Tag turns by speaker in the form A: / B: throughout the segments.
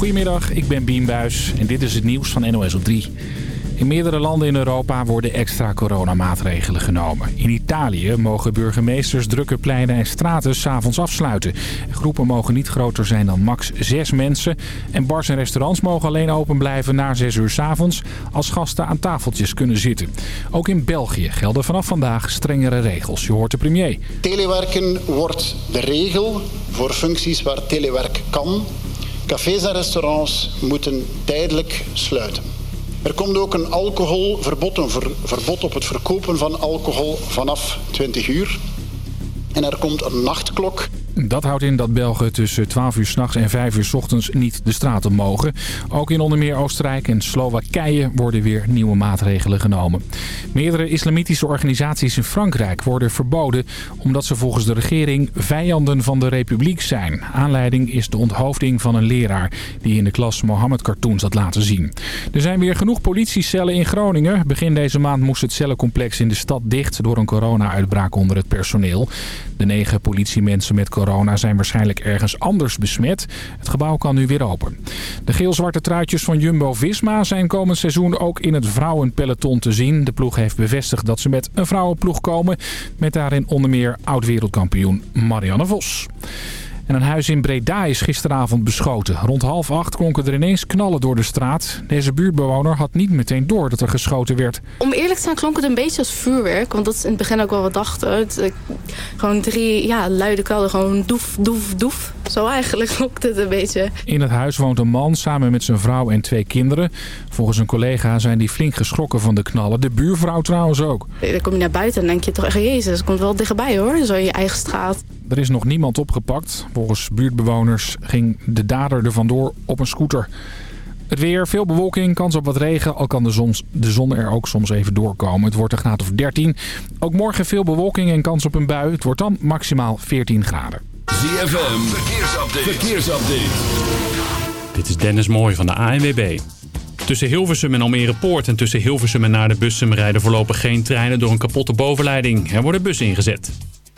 A: Goedemiddag, ik ben Bien Buis en dit is het nieuws van NOS op 3. In meerdere landen in Europa worden extra coronamaatregelen genomen. In Italië mogen burgemeesters drukke pleinen en straten s'avonds afsluiten. Groepen mogen niet groter zijn dan max zes mensen. En bars en restaurants mogen alleen open blijven na zes uur s'avonds... als gasten aan tafeltjes kunnen zitten. Ook in België gelden vanaf vandaag strengere regels. Je hoort de premier.
B: Telewerken wordt de regel voor functies waar telewerk kan. Cafés en restaurants moeten tijdelijk sluiten. Er komt ook een alcoholverbod, een ver, verbod op het verkopen van alcohol vanaf 20 uur. En er komt een nachtklok
A: dat houdt in dat Belgen tussen 12 uur s'nachts en 5 uur s ochtends niet de straat op mogen. Ook in onder meer Oostenrijk en Slowakije worden weer nieuwe maatregelen genomen. Meerdere islamitische organisaties in Frankrijk worden verboden... omdat ze volgens de regering vijanden van de republiek zijn. Aanleiding is de onthoofding van een leraar... die in de klas Mohammed-cartoons had laten zien. Er zijn weer genoeg politiecellen in Groningen. Begin deze maand moest het cellencomplex in de stad dicht... door een corona-uitbraak onder het personeel. De negen politiemensen met corona zijn waarschijnlijk ergens anders besmet. Het gebouw kan nu weer open. De geel-zwarte truitjes van Jumbo-Visma zijn komend seizoen ook in het vrouwenpeloton te zien. De ploeg heeft bevestigd dat ze met een vrouwenploeg komen. Met daarin onder meer oud-wereldkampioen Marianne Vos. En een huis in Breda is gisteravond beschoten. Rond half acht klonken er ineens knallen door de straat. Deze buurtbewoner had niet meteen door dat er geschoten werd.
C: Om eerlijk te zijn klonk het een beetje als vuurwerk. Want dat is in het begin ook wel wat dachten. Het, eh, gewoon drie ja, luide knallen. Gewoon doef, doef, doef. Zo eigenlijk klonk het een beetje.
A: In het huis woont een man samen met zijn vrouw en twee kinderen. Volgens een collega zijn die flink geschrokken van de knallen. De buurvrouw trouwens ook.
C: Dan kom je naar buiten en denk je toch echt... Jezus, het komt wel dichtbij hoor. Zo in je eigen straat.
A: Er is nog niemand opgepakt. Volgens buurtbewoners ging de dader er vandoor op een scooter. Het weer, veel bewolking, kans op wat regen. Al kan de zon, de zon er ook soms even doorkomen. Het wordt een graad of 13. Ook morgen veel bewolking en kans op een bui. Het wordt dan maximaal 14 graden.
D: ZFM, verkeersupdate. verkeersupdate.
E: Dit is Dennis Mooij van de ANWB. Tussen Hilversum en Almere Poort en tussen Hilversum en naar de Bussum rijden voorlopig geen treinen door een kapotte bovenleiding. Er worden bussen ingezet.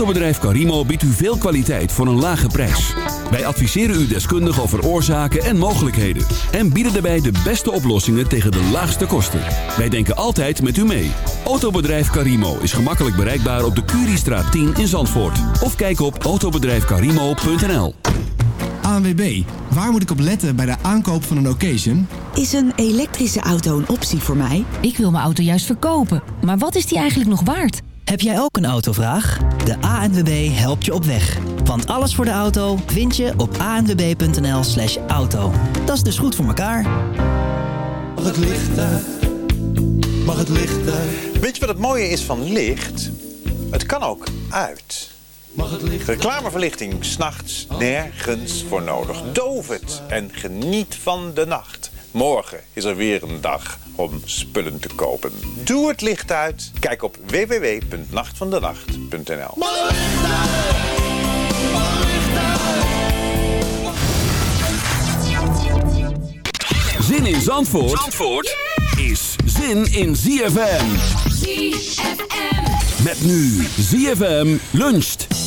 D: Autobedrijf Carimo biedt u veel kwaliteit voor een lage prijs. Wij adviseren u deskundig over oorzaken en mogelijkheden. En bieden daarbij de beste oplossingen tegen de laagste kosten. Wij denken altijd met u mee. Autobedrijf Carimo is gemakkelijk bereikbaar op de Curiestraat 10 in Zandvoort. Of kijk op autobedrijfcarimo.nl
F: ANWB, waar moet ik op letten bij de aankoop van een occasion?
G: Is een elektrische auto een optie voor mij?
H: Ik wil mijn auto juist verkopen. Maar wat is die eigenlijk nog waard?
I: Heb jij ook een autovraag? De ANWB helpt je op weg. Want alles voor de auto vind je op anwb.nl slash auto. Dat is dus goed voor elkaar.
J: Mag het licht uit? Mag het licht uit?
K: Weet je wat het mooie is van licht? Het kan ook uit.
J: Mag het licht
K: Reclameverlichting, s'nachts nergens voor nodig. Doof het en geniet van de nacht. Morgen is er weer een dag om spullen te kopen. Doe het licht uit. Kijk op www.nachtvandenacht.nl
D: Zin in Zandvoort, Zandvoort is zin in ZFM.
L: ZFM.
D: Met nu ZFM luncht.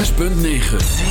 J: 6.9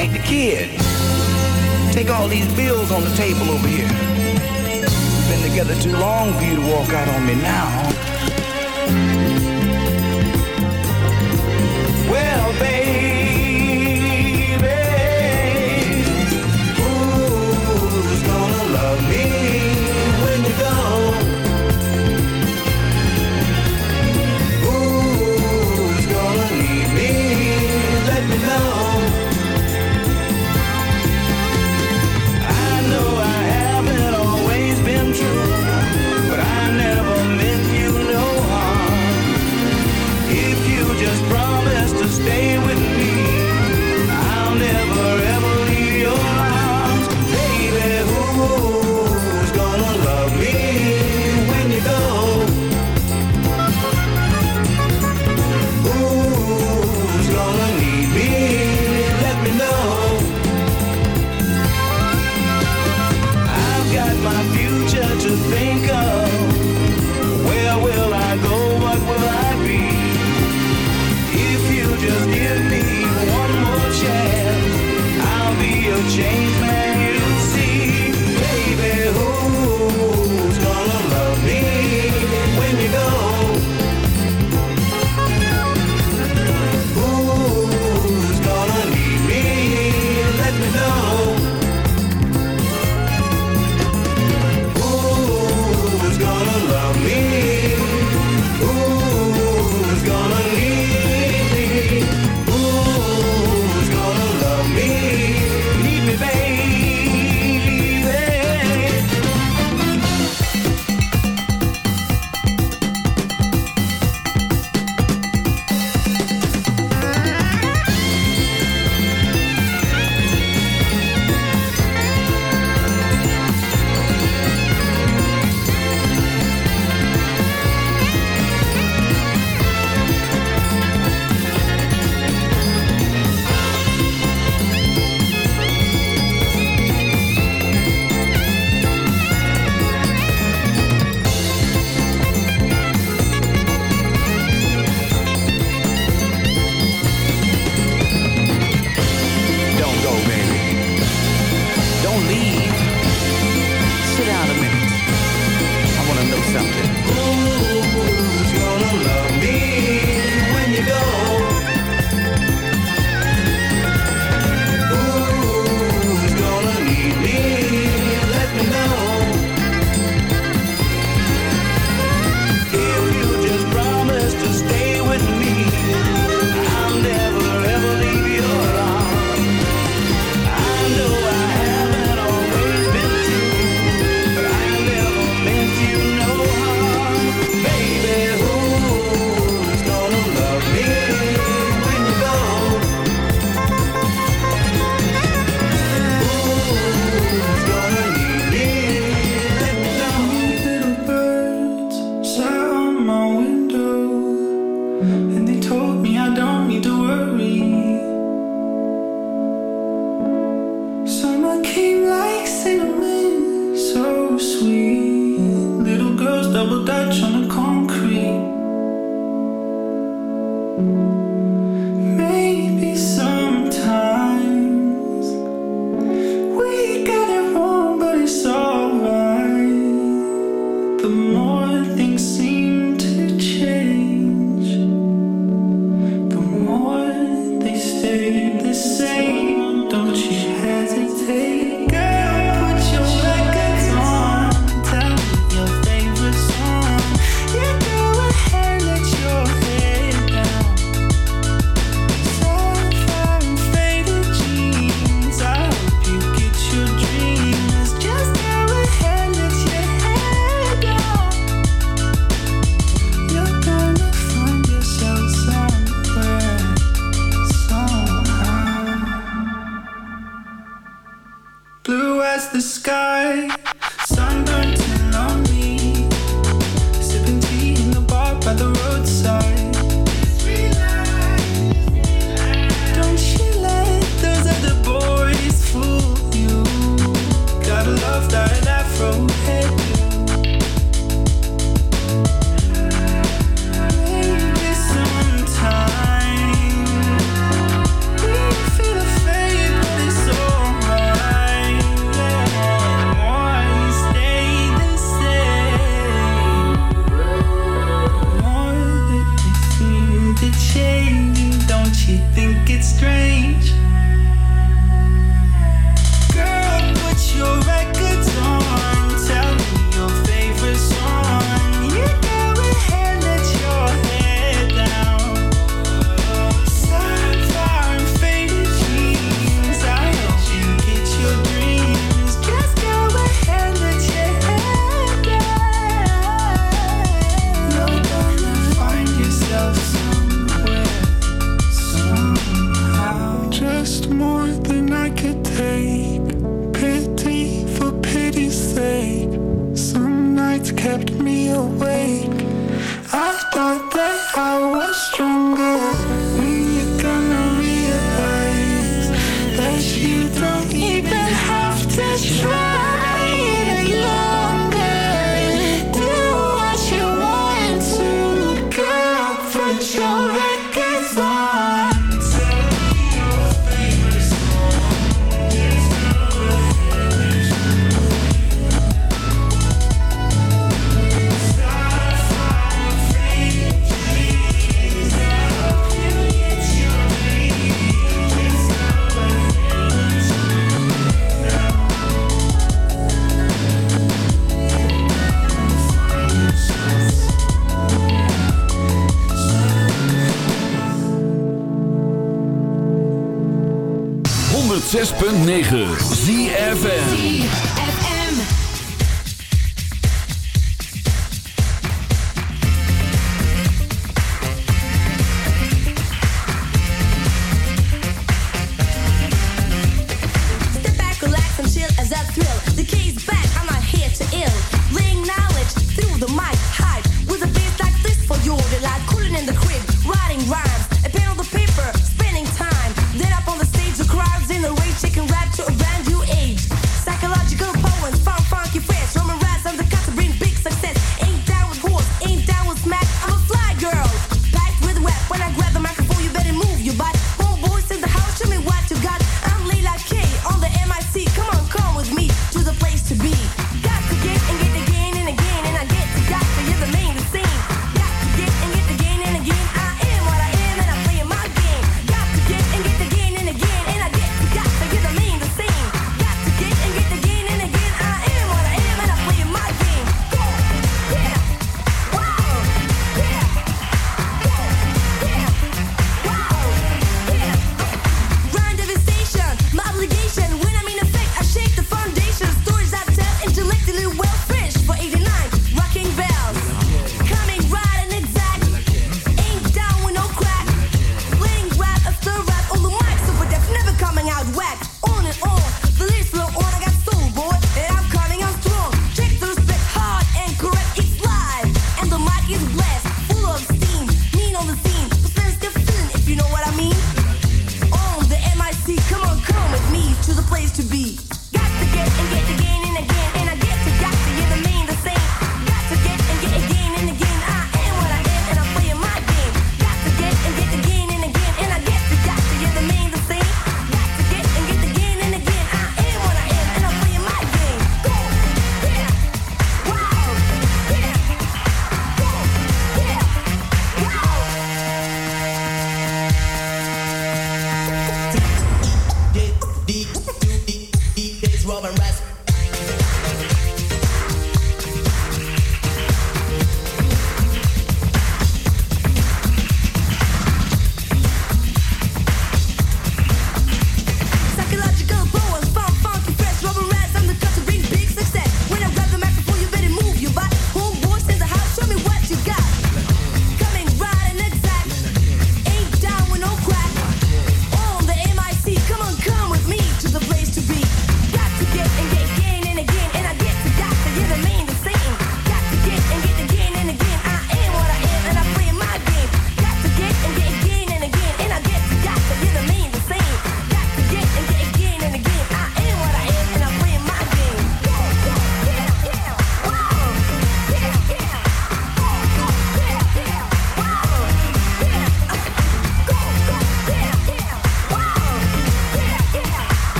J: Take the
M: kid. Take all these bills on the table over here. Been together too long for you to walk out on me now.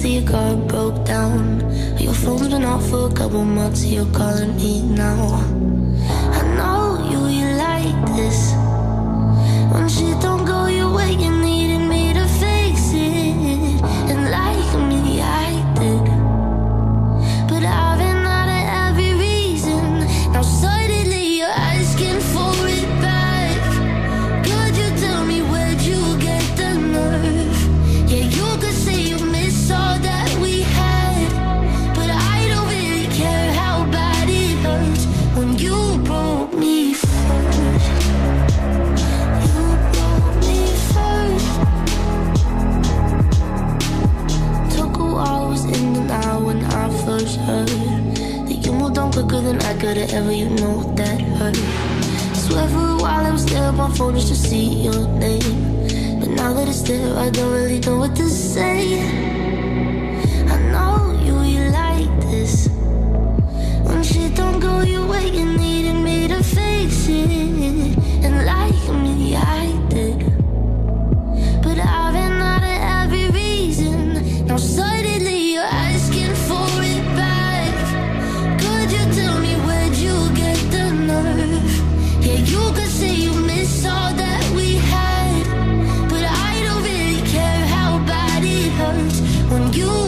J: since your
N: car broke down. Your phone's been off for a couple months, you're calling me now. noticed to see your name. But now that it's there, I don't really know what to say. I know you, you like this. When shit don't go your way, you needed me to fix it. you